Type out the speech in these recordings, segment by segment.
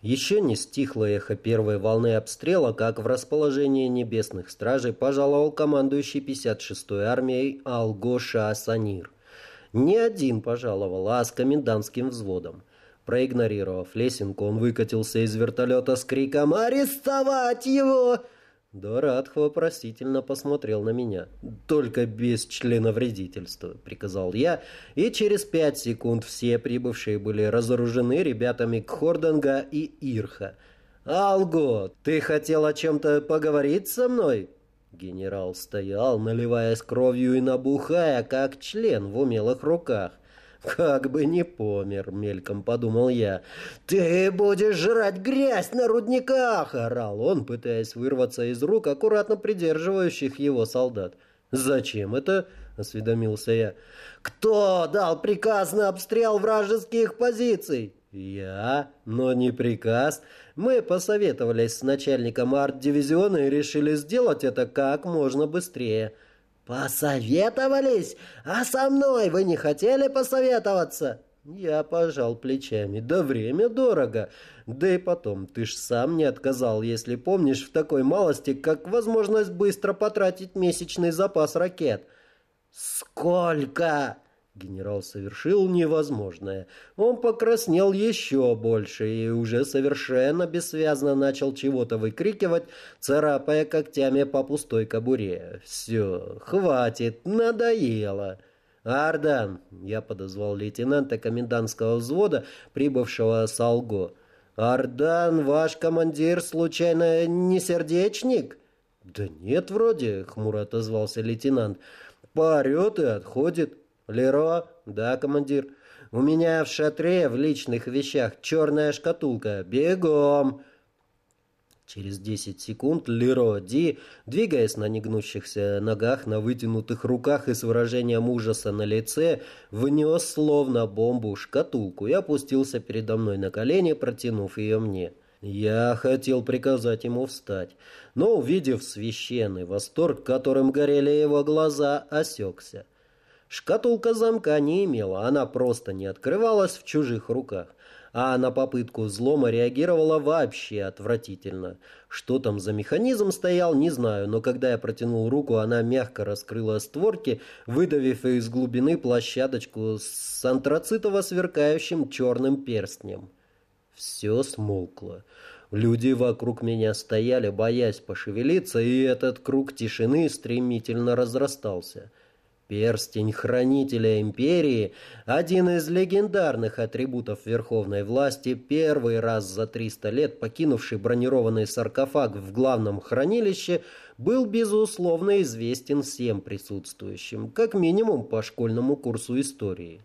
Еще не стихло эхо первой волны обстрела, как в расположение небесных стражей пожаловал командующий 56-й армией Алгоша Асанир. Не один пожаловал, а с комендантским взводом. Проигнорировав лесенку, он выкатился из вертолета с криком «Арестовать его!» Дорадх вопросительно посмотрел на меня. «Только без членовредительства», — приказал я, и через пять секунд все прибывшие были разоружены ребятами Кхорданга и Ирха. «Алго, ты хотел о чем-то поговорить со мной?» Генерал стоял, наливаясь кровью и набухая, как член в умелых руках. «Как бы не помер», — мельком подумал я. «Ты будешь жрать грязь на рудниках!» — орал он, пытаясь вырваться из рук аккуратно придерживающих его солдат. «Зачем это?» — осведомился я. «Кто дал приказ на обстрел вражеских позиций?» «Я? Но не приказ. Мы посоветовались с начальником арт-дивизиона и решили сделать это как можно быстрее». «Посоветовались? А со мной вы не хотели посоветоваться?» Я пожал плечами. «Да время дорого. Да и потом, ты ж сам не отказал, если помнишь, в такой малости, как возможность быстро потратить месячный запас ракет». «Сколько?» Генерал совершил невозможное. Он покраснел еще больше и уже совершенно бессвязно начал чего-то выкрикивать, царапая когтями по пустой кобуре. «Все, хватит, надоело!» «Ардан!» — я подозвал лейтенанта комендантского взвода, прибывшего с Алго. «Ардан, ваш командир, случайно, не сердечник?» «Да нет, вроде», — хмуро отозвался лейтенант. «Поорет и отходит». «Леро?» «Да, командир». «У меня в шатре в личных вещах черная шкатулка. Бегом!» Через десять секунд Леро Ди, двигаясь на негнущихся ногах, на вытянутых руках и с выражением ужаса на лице, внес словно бомбу шкатулку и опустился передо мной на колени, протянув ее мне. Я хотел приказать ему встать, но, увидев священный восторг, которым горели его глаза, осекся. Шкатулка замка не имела, она просто не открывалась в чужих руках. А на попытку взлома реагировала вообще отвратительно. Что там за механизм стоял, не знаю, но когда я протянул руку, она мягко раскрыла створки, выдавив из глубины площадочку с антрацитово-сверкающим черным перстнем. Все смолкло. Люди вокруг меня стояли, боясь пошевелиться, и этот круг тишины стремительно разрастался. Перстень Хранителя Империи, один из легендарных атрибутов верховной власти, первый раз за 300 лет покинувший бронированный саркофаг в главном хранилище, был безусловно известен всем присутствующим, как минимум по школьному курсу истории.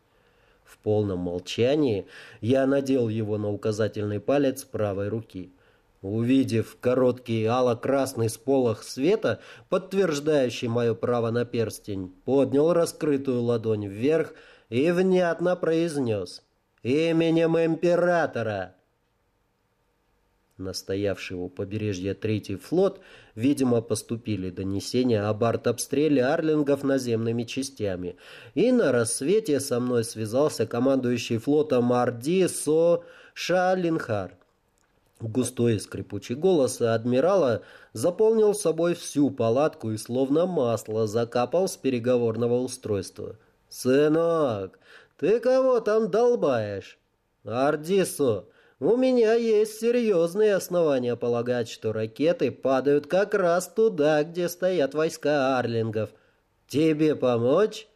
В полном молчании я надел его на указательный палец правой руки – Увидев короткий ало-красный сполох света, подтверждающий мое право на перстень, поднял раскрытую ладонь вверх и внятно произнес «Именем императора!» Настоявший у побережья Третий флот, видимо, поступили донесения об артобстреле арлингов наземными частями, и на рассвете со мной связался командующий флотом Арди Со Шалинхар. Густой скрипучий голос адмирала заполнил собой всю палатку и словно масло закапал с переговорного устройства. «Сынок, ты кого там долбаешь?» «Ардисо, у меня есть серьезные основания полагать, что ракеты падают как раз туда, где стоят войска арлингов. Тебе помочь?»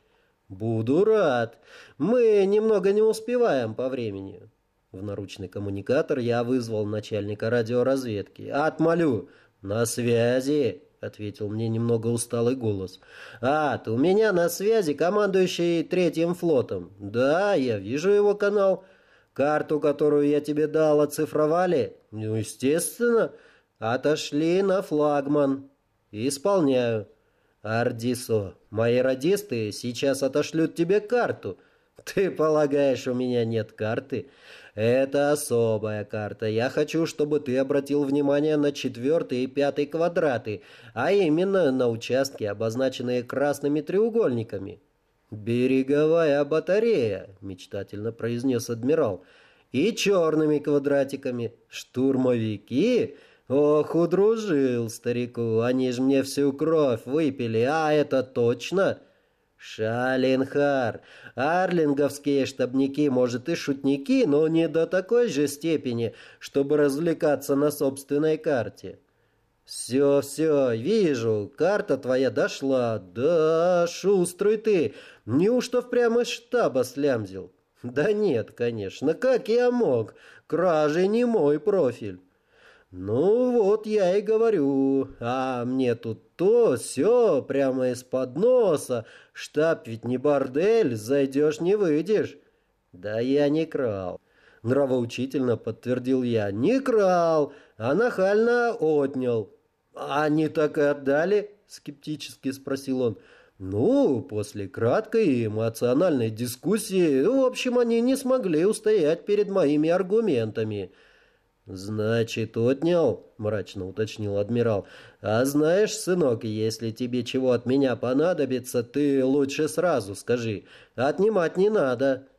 «Буду рад. Мы немного не успеваем по времени. В наручный коммуникатор я вызвал начальника радиоразведки. «Отмолю!» «На связи!» — ответил мне немного усталый голос. «Ат, у меня на связи командующий третьим флотом. Да, я вижу его канал. Карту, которую я тебе дал, оцифровали?» «Ну, естественно. Отошли на флагман. Исполняю». «Ардисо, мои радисты сейчас отошлют тебе карту». «Ты полагаешь, у меня нет карты?» Это особая карта. Я хочу, чтобы ты обратил внимание на четвертый и пятый квадраты, а именно на участки, обозначенные красными треугольниками. «Береговая батарея», — мечтательно произнес адмирал. и черными квадратиками. Штурмовики? Ох, удружил старику, они ж мне всю кровь выпили, а это точно? Шалинхар, арлинговские штабники, может, и шутники, но не до такой же степени, чтобы развлекаться на собственной карте. «Все, все, вижу, карта твоя дошла. Да, шустрый ты. Неужто впрямь из штаба слямзил?» «Да нет, конечно, как я мог? Кражи не мой профиль». «Ну вот я и говорю, а мне тут то, все, прямо из-под носа. Штаб ведь не бордель, зайдешь не выйдешь». «Да я не крал». Нравоучительно подтвердил я. «Не крал, а нахально отнял». «Они так и отдали?» — скептически спросил он. «Ну, после краткой эмоциональной дискуссии, в общем, они не смогли устоять перед моими аргументами». «Значит, отнял?» — мрачно уточнил адмирал. «А знаешь, сынок, если тебе чего от меня понадобится, ты лучше сразу скажи. Отнимать не надо».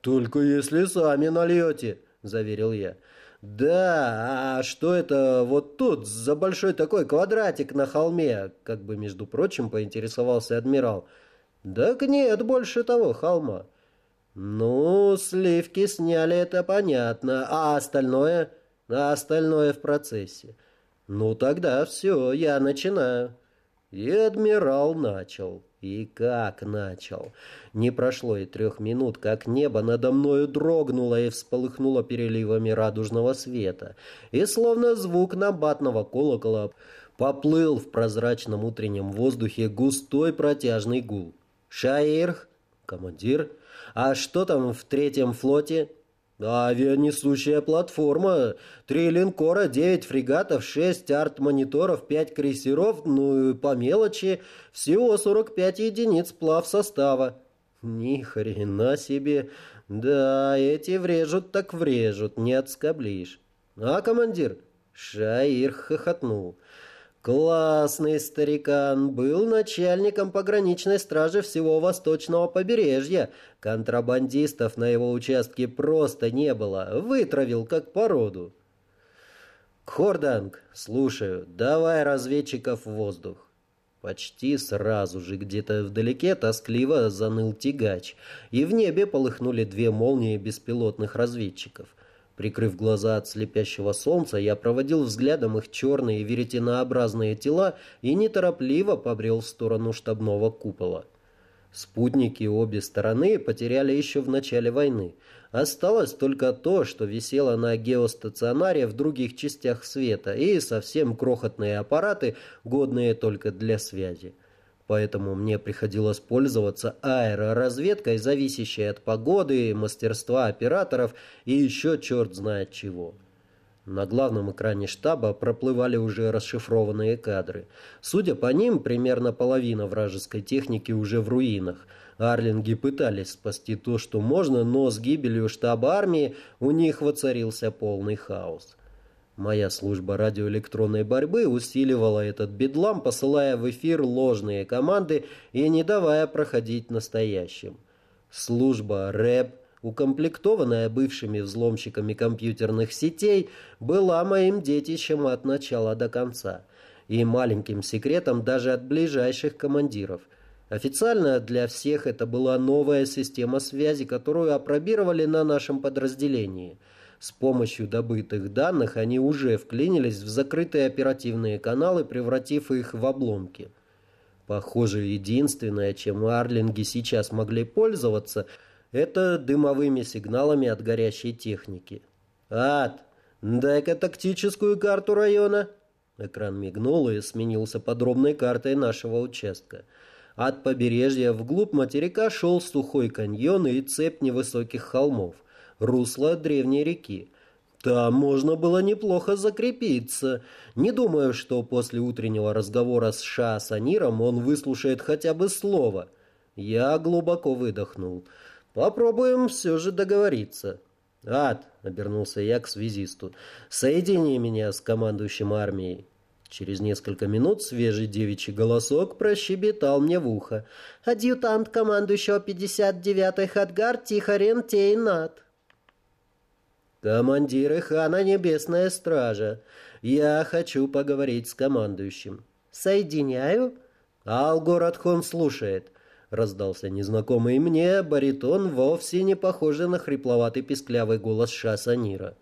«Только если сами нальете», — заверил я. «Да, а что это вот тут, за большой такой квадратик на холме?» Как бы, между прочим, поинтересовался адмирал. «Так нет больше того холма». «Ну, сливки сняли, это понятно. А остальное?» «А остальное в процессе». «Ну, тогда все, я начинаю». И адмирал начал. И как начал. Не прошло и трех минут, как небо надо мною дрогнуло и всполыхнуло переливами радужного света. И словно звук набатного колокола поплыл в прозрачном утреннем воздухе густой протяжный гул. «Шаирх? Командир? А что там в третьем флоте?» Авианесущая платформа. Три линкора, девять фрегатов, шесть арт-мониторов, пять крейсеров, ну и по мелочи всего 45 единиц плав состава. Ни хрена себе. Да, эти врежут так врежут, не отскоблишь. А, командир? Шаир хохотнул. Классный старикан, был начальником пограничной стражи всего восточного побережья. Контрабандистов на его участке просто не было, вытравил как породу. Хорданг, слушаю, давай разведчиков в воздух. Почти сразу же где-то вдалеке тоскливо заныл тягач, и в небе полыхнули две молнии беспилотных разведчиков — Прикрыв глаза от слепящего солнца, я проводил взглядом их черные веретенообразные тела и неторопливо побрел в сторону штабного купола. Спутники обе стороны потеряли еще в начале войны. Осталось только то, что висело на геостационаре в других частях света, и совсем крохотные аппараты, годные только для связи поэтому мне приходилось пользоваться аэроразведкой, зависящей от погоды, мастерства операторов и еще черт знает чего. На главном экране штаба проплывали уже расшифрованные кадры. Судя по ним, примерно половина вражеской техники уже в руинах. Арлинги пытались спасти то, что можно, но с гибелью штаба армии у них воцарился полный хаос. Моя служба радиоэлектронной борьбы усиливала этот бедлам, посылая в эфир ложные команды и не давая проходить настоящим. Служба РЭБ, укомплектованная бывшими взломщиками компьютерных сетей, была моим детищем от начала до конца и маленьким секретом даже от ближайших командиров. Официально для всех это была новая система связи, которую опробировали на нашем подразделении – с помощью добытых данных они уже вклинились в закрытые оперативные каналы, превратив их в обломки. Похоже, единственное, чем арлинги сейчас могли пользоваться, это дымовыми сигналами от горящей техники. «Ад, дай-ка тактическую карту района!» Экран мигнул и сменился подробной картой нашего участка. От побережья вглубь материка шел сухой каньон и цепь невысоких холмов русло древней реки. Там можно было неплохо закрепиться. Не думаю, что после утреннего разговора с Ша Саниром он выслушает хотя бы слово. Я глубоко выдохнул. Попробуем все же договориться. «Ад!» — обернулся я к связисту. «Соедини меня с командующим армией». Через несколько минут свежий девичий голосок прощебетал мне в ухо. «Адъютант командующего 59-й Хадгар Тихарен Тейнат». Командир хана Небесная Стража. Я хочу поговорить с командующим. Соединяю. Алгорадхон слушает. Раздался незнакомый мне баритон, вовсе не похожий на хрипловатый писклявый голос Шасанира.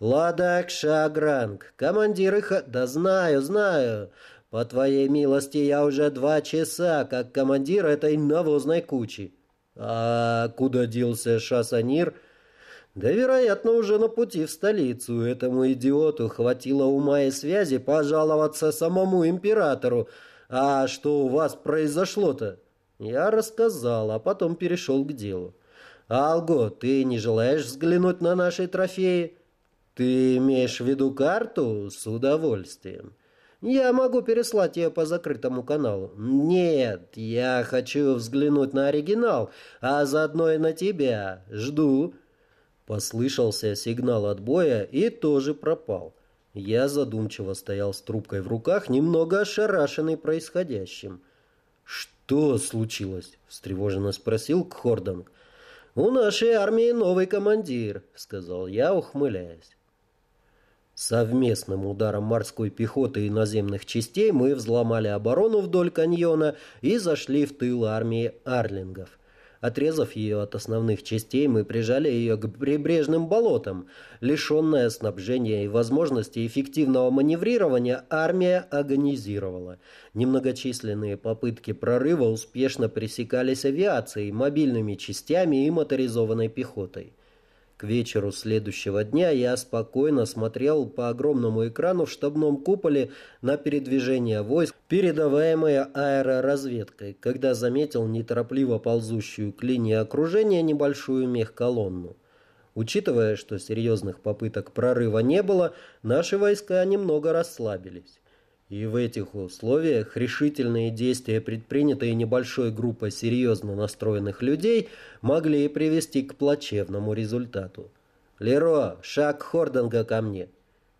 «Ладак Шагранг, командир их... Да знаю, знаю. По твоей милости я уже два часа, как командир этой навозной кучи». «А куда делся Шасанир?» «Да, вероятно, уже на пути в столицу. Этому идиоту хватило ума и связи пожаловаться самому императору. А что у вас произошло-то?» Я рассказал, а потом перешел к делу. «Алго, ты не желаешь взглянуть на наши трофеи?» «Ты имеешь в виду карту?» «С удовольствием». «Я могу переслать ее по закрытому каналу». «Нет, я хочу взглянуть на оригинал, а заодно и на тебя. Жду». Послышался сигнал отбоя и тоже пропал. Я задумчиво стоял с трубкой в руках, немного ошарашенный происходящим. «Что случилось?» — встревоженно спросил Кхорданг. «У нашей армии новый командир», — сказал я, ухмыляясь. Совместным ударом морской пехоты и наземных частей мы взломали оборону вдоль каньона и зашли в тыл армии арлингов. Отрезав ее от основных частей, мы прижали ее к прибрежным болотам. Лишенная снабжения и возможности эффективного маневрирования, армия агонизировала. Немногочисленные попытки прорыва успешно пресекались авиацией, мобильными частями и моторизованной пехотой. К вечеру следующего дня я спокойно смотрел по огромному экрану в штабном куполе на передвижение войск, передаваемое аэроразведкой, когда заметил неторопливо ползущую к линии окружения небольшую мехколонну. Учитывая, что серьезных попыток прорыва не было, наши войска немного расслабились. И в этих условиях решительные действия, предпринятые небольшой группой серьезно настроенных людей, могли привести к плачевному результату. «Леро, шаг Хординга ко мне!»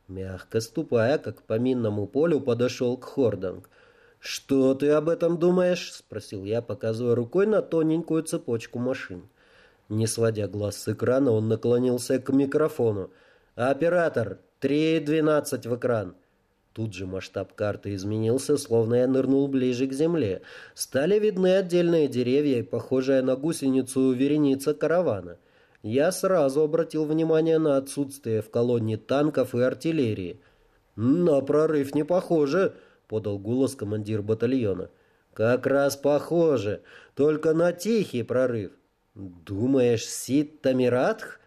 Мягко ступая, как по минному полю, подошел к Хординг. «Что ты об этом думаешь?» — спросил я, показывая рукой на тоненькую цепочку машин. Не сводя глаз с экрана, он наклонился к микрофону. «Оператор, 3.12 в экран!» Тут же масштаб карты изменился, словно я нырнул ближе к земле. Стали видны отдельные деревья и похожая на гусеницу вереница каравана. Я сразу обратил внимание на отсутствие в колонне танков и артиллерии. «На прорыв не похоже», — подал голос командир батальона. «Как раз похоже, только на тихий прорыв». «Думаешь, Сид Тамиратх?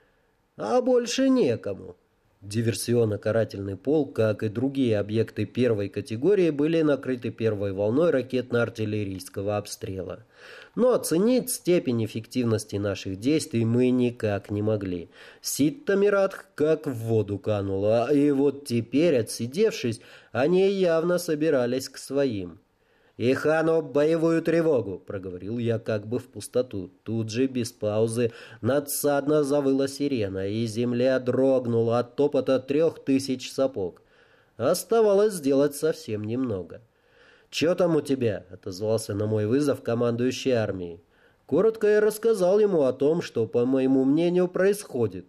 А больше некому». Диверсионно-карательный полк, как и другие объекты первой категории, были накрыты первой волной ракетно-артиллерийского обстрела. Но оценить степень эффективности наших действий мы никак не могли. Ситтамират как в воду канула, и вот теперь, отсидевшись, они явно собирались к своим. «Ихано, боевую тревогу!» — проговорил я как бы в пустоту. Тут же, без паузы, надсадно завыла сирена, и земля дрогнула от топота трех тысяч сапог. Оставалось сделать совсем немного. «Че там у тебя?» — отозвался на мой вызов командующий армией. Коротко я рассказал ему о том, что, по моему мнению, происходит.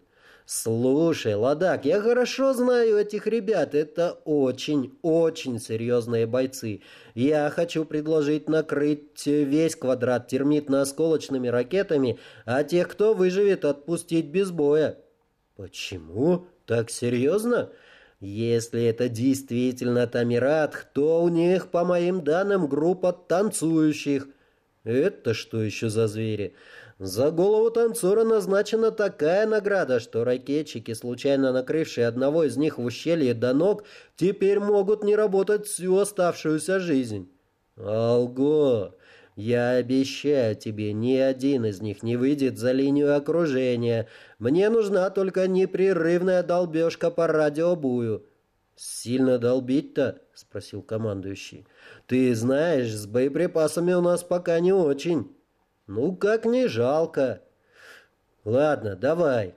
«Слушай, Ладак, я хорошо знаю этих ребят. Это очень, очень серьезные бойцы. Я хочу предложить накрыть весь квадрат термитно-осколочными ракетами, а тех, кто выживет, отпустить без боя». «Почему? Так серьезно?» Если это действительно Тамират, то у них, по моим данным, группа танцующих. Это что еще за звери? За голову танцора назначена такая награда, что ракетчики, случайно накрывшие одного из них в ущелье до ног, теперь могут не работать всю оставшуюся жизнь. Алго, я обещаю тебе, ни один из них не выйдет за линию окружения. Мне нужна только непрерывная долбежка по радиобую. «Сильно долбить-то?» — спросил командующий. «Ты знаешь, с боеприпасами у нас пока не очень». Ну, как не жалко. Ладно, давай.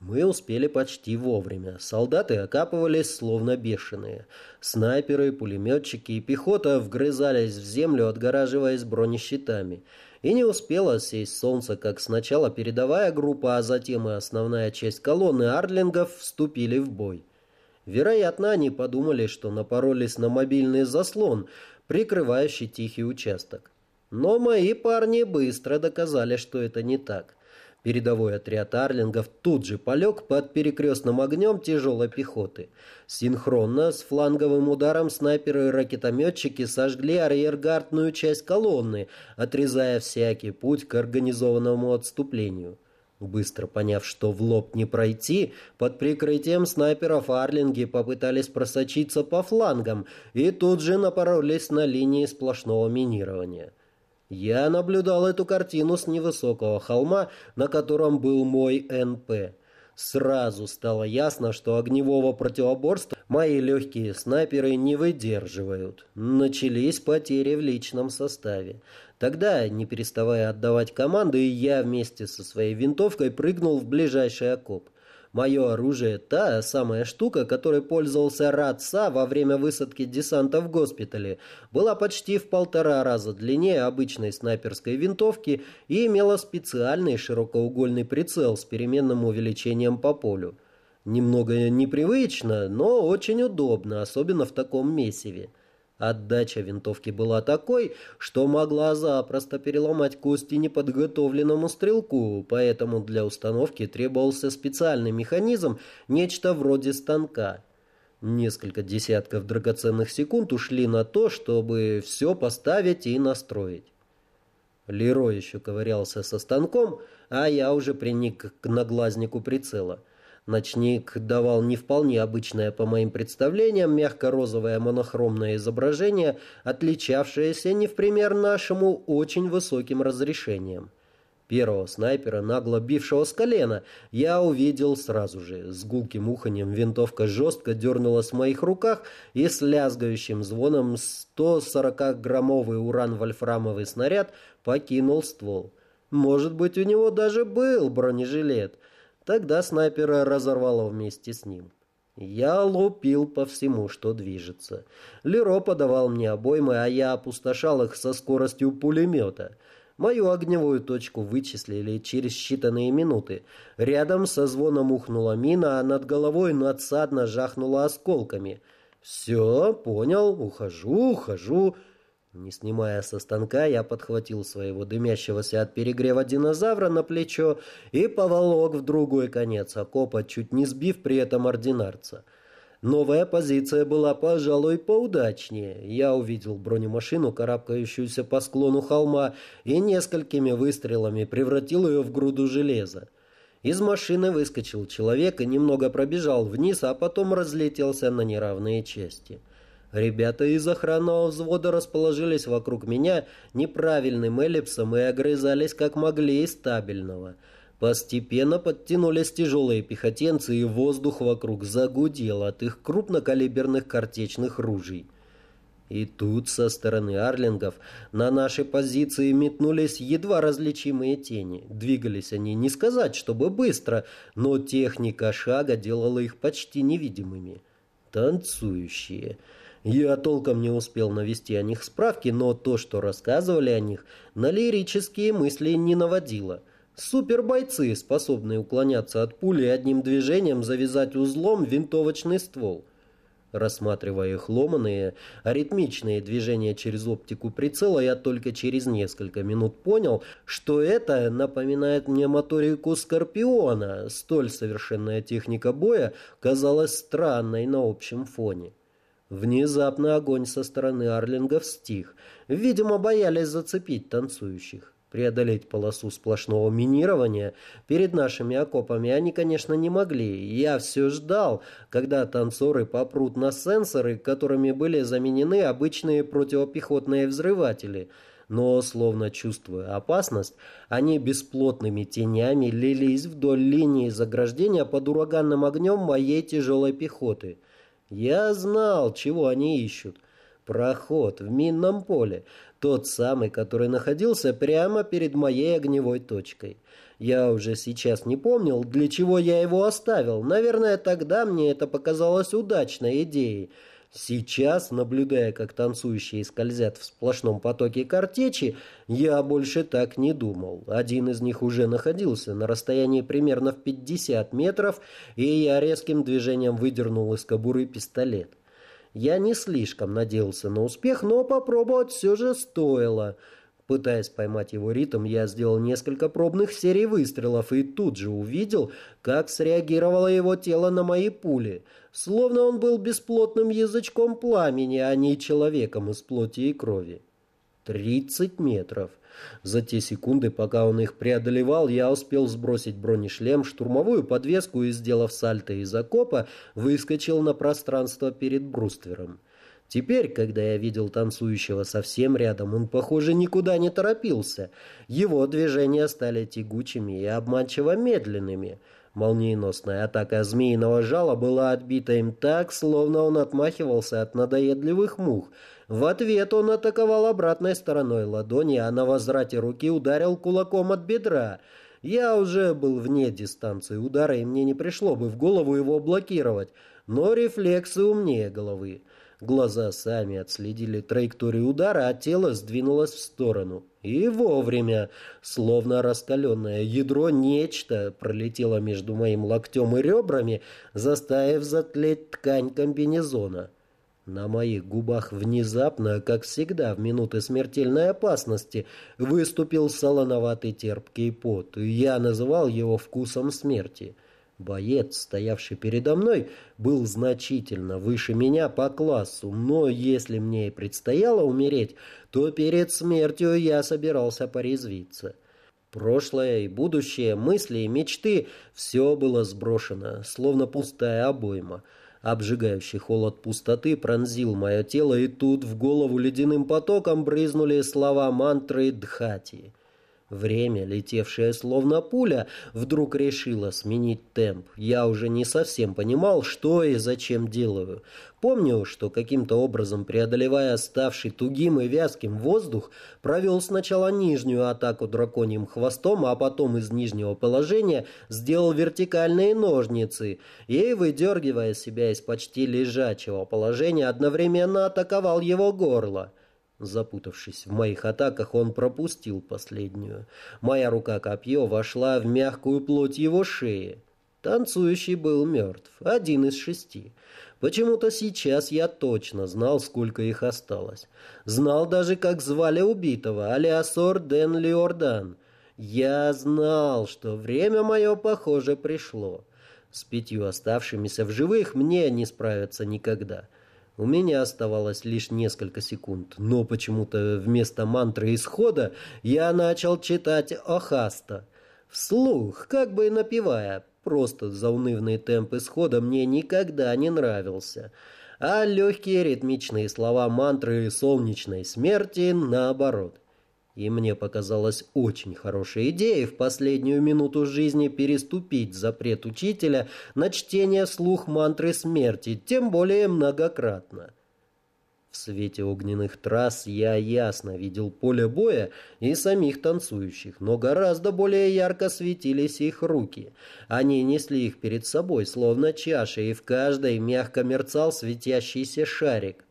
Мы успели почти вовремя. Солдаты окапывались словно бешеные. Снайперы, пулеметчики и пехота вгрызались в землю, отгораживаясь бронещитами. И не успело сесть солнце, как сначала передовая группа, а затем и основная часть колонны арлингов вступили в бой. Вероятно, они подумали, что напоролись на мобильный заслон, прикрывающий тихий участок. Но мои парни быстро доказали, что это не так. Передовой отряд арлингов тут же полег под перекрестным огнем тяжелой пехоты. Синхронно с фланговым ударом снайперы и ракетометчики сожгли арьергардную часть колонны, отрезая всякий путь к организованному отступлению. Быстро поняв, что в лоб не пройти, под прикрытием снайперов арлинги попытались просочиться по флангам и тут же напоролись на линии сплошного минирования. Я наблюдал эту картину с невысокого холма, на котором был мой НП. Сразу стало ясно, что огневого противоборства мои легкие снайперы не выдерживают. Начались потери в личном составе. Тогда, не переставая отдавать команды, я вместе со своей винтовкой прыгнул в ближайший окоп. Мое оружие – та самая штука, которой пользовался Радса во время высадки десанта в госпитале, была почти в полтора раза длиннее обычной снайперской винтовки и имела специальный широкоугольный прицел с переменным увеличением по полю. Немного непривычно, но очень удобно, особенно в таком месиве. Отдача винтовки была такой, что могла запросто переломать кости неподготовленному стрелку, поэтому для установки требовался специальный механизм, нечто вроде станка. Несколько десятков драгоценных секунд ушли на то, чтобы все поставить и настроить. Леро еще ковырялся со станком, а я уже приник к наглазнику прицела. Ночник давал не вполне обычное по моим представлениям мягко-розовое монохромное изображение, отличавшееся не в пример нашему очень высоким разрешением. Первого снайпера, нагло бившего с колена, я увидел сразу же. С гулким уханьем винтовка жестко дернулась в моих руках и с лязгающим звоном 140-граммовый уран-вольфрамовый снаряд покинул ствол. Может быть, у него даже был бронежилет — Тогда снайпера разорвало вместе с ним. Я лупил по всему, что движется. Леро подавал мне обоймы, а я опустошал их со скоростью пулемета. Мою огневую точку вычислили через считанные минуты. Рядом со звоном ухнула мина, а над головой надсадно жахнула осколками. «Все, понял, ухожу, ухожу». Не снимая со станка, я подхватил своего дымящегося от перегрева динозавра на плечо и поволок в другой конец окопа, чуть не сбив при этом ординарца. Новая позиция была, пожалуй, поудачнее. Я увидел бронемашину, карабкающуюся по склону холма, и несколькими выстрелами превратил ее в груду железа. Из машины выскочил человек и немного пробежал вниз, а потом разлетелся на неравные части. Ребята из охранного взвода расположились вокруг меня неправильным эллипсом и огрызались как могли из стабильного. Постепенно подтянулись тяжелые пехотенцы, и воздух вокруг загудел от их крупнокалиберных картечных ружей. И тут со стороны арлингов на наши позиции метнулись едва различимые тени. Двигались они не сказать, чтобы быстро, но техника шага делала их почти невидимыми. Танцующие. Я толком не успел навести о них справки, но то, что рассказывали о них, на лирические мысли не наводило. Супербойцы, способные уклоняться от пули одним движением завязать узлом винтовочный ствол. Рассматривая их ломаные, аритмичные движения через оптику прицела, я только через несколько минут понял, что это напоминает мне моторику Скорпиона. Столь совершенная техника боя казалась странной на общем фоне. Внезапно огонь со стороны арлингов стих. Видимо, боялись зацепить танцующих. Преодолеть полосу сплошного минирования перед нашими окопами они, конечно, не могли. Я все ждал, когда танцоры попрут на сенсоры, которыми были заменены обычные противопехотные взрыватели. Но, словно чувствуя опасность, они бесплотными тенями лились вдоль линии заграждения под ураганным огнем моей тяжелой пехоты — я знал, чего они ищут. Проход в минном поле, тот самый, который находился прямо перед моей огневой точкой. Я уже сейчас не помнил, для чего я его оставил. Наверное, тогда мне это показалось удачной идеей. Сейчас, наблюдая, как танцующие скользят в сплошном потоке картечи, я больше так не думал. Один из них уже находился на расстоянии примерно в 50 метров, и я резким движением выдернул из кобуры пистолет. Я не слишком надеялся на успех, но попробовать все же стоило – Пытаясь поймать его ритм, я сделал несколько пробных серий выстрелов и тут же увидел, как среагировало его тело на мои пули. Словно он был бесплотным язычком пламени, а не человеком из плоти и крови. Тридцать метров. За те секунды, пока он их преодолевал, я успел сбросить бронешлем, штурмовую подвеску и, сделав сальто из окопа, выскочил на пространство перед бруствером. Теперь, когда я видел танцующего совсем рядом, он, похоже, никуда не торопился. Его движения стали тягучими и обманчиво медленными. Молниеносная атака змеиного жала была отбита им так, словно он отмахивался от надоедливых мух. В ответ он атаковал обратной стороной ладони, а на возврате руки ударил кулаком от бедра. Я уже был вне дистанции удара, и мне не пришло бы в голову его блокировать, но рефлексы умнее головы. Глаза сами отследили траекторию удара, а тело сдвинулось в сторону. И вовремя, словно раскаленное ядро, нечто пролетело между моим локтем и ребрами, заставив затлеть ткань комбинезона. На моих губах внезапно, как всегда в минуты смертельной опасности, выступил солоноватый терпкий пот. Я называл его вкусом смерти. — Боец, стоявший передо мной, был значительно выше меня по классу, но если мне и предстояло умереть, то перед смертью я собирался порезвиться. Прошлое и будущее, мысли и мечты — все было сброшено, словно пустая обойма. Обжигающий холод пустоты пронзил мое тело, и тут в голову ледяным потоком брызнули слова мантры Дхати. Время, летевшее словно пуля, вдруг решило сменить темп. Я уже не совсем понимал, что и зачем делаю. Помню, что каким-то образом, преодолевая ставший тугим и вязким воздух, провел сначала нижнюю атаку драконьим хвостом, а потом из нижнего положения сделал вертикальные ножницы и, выдергивая себя из почти лежачего положения, одновременно атаковал его горло. Запутавшись в моих атаках, он пропустил последнюю. Моя рука-копье вошла в мягкую плоть его шеи. Танцующий был мертв, один из шести. Почему-то сейчас я точно знал, сколько их осталось. Знал даже, как звали убитого, Алиасор Ден Лиордан. Я знал, что время мое, похоже, пришло. С пятью оставшимися в живых мне не справиться никогда. — у меня оставалось лишь несколько секунд, но почему-то вместо мантры исхода я начал читать Охаста. Вслух, как бы напевая, просто заунывный темп исхода мне никогда не нравился. А легкие ритмичные слова мантры солнечной смерти наоборот. И мне показалось очень хорошей идеей в последнюю минуту жизни переступить запрет учителя на чтение слух мантры смерти, тем более многократно. В свете огненных трасс я ясно видел поле боя и самих танцующих, но гораздо более ярко светились их руки. Они несли их перед собой, словно чаши, и в каждой мягко мерцал светящийся шарик.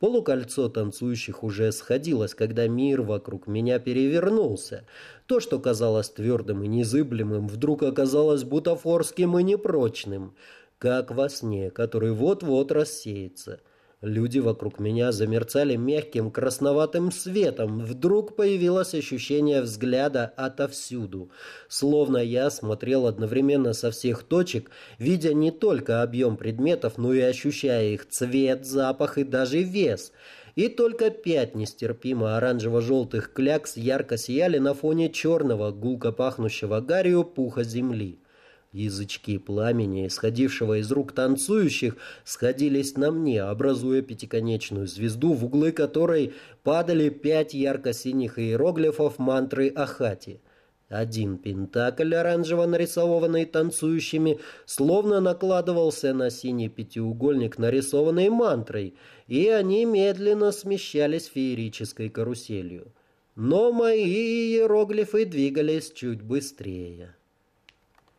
Полукольцо танцующих уже сходилось, когда мир вокруг меня перевернулся. То, что казалось твердым и незыблемым, вдруг оказалось бутафорским и непрочным, как во сне, который вот-вот рассеется. Люди вокруг меня замерцали мягким красноватым светом. Вдруг появилось ощущение взгляда отовсюду. Словно я смотрел одновременно со всех точек, видя не только объем предметов, но и ощущая их цвет, запах и даже вес. И только пять нестерпимо оранжево-желтых клякс ярко сияли на фоне черного, гулко пахнущего гарью пуха земли. Язычки пламени, исходившего из рук танцующих, сходились на мне, образуя пятиконечную звезду, в углы которой падали пять ярко-синих иероглифов мантры Ахати. Один пентакль, оранжево нарисованный танцующими, словно накладывался на синий пятиугольник, нарисованный мантрой, и они медленно смещались феерической каруселью. Но мои иероглифы двигались чуть быстрее.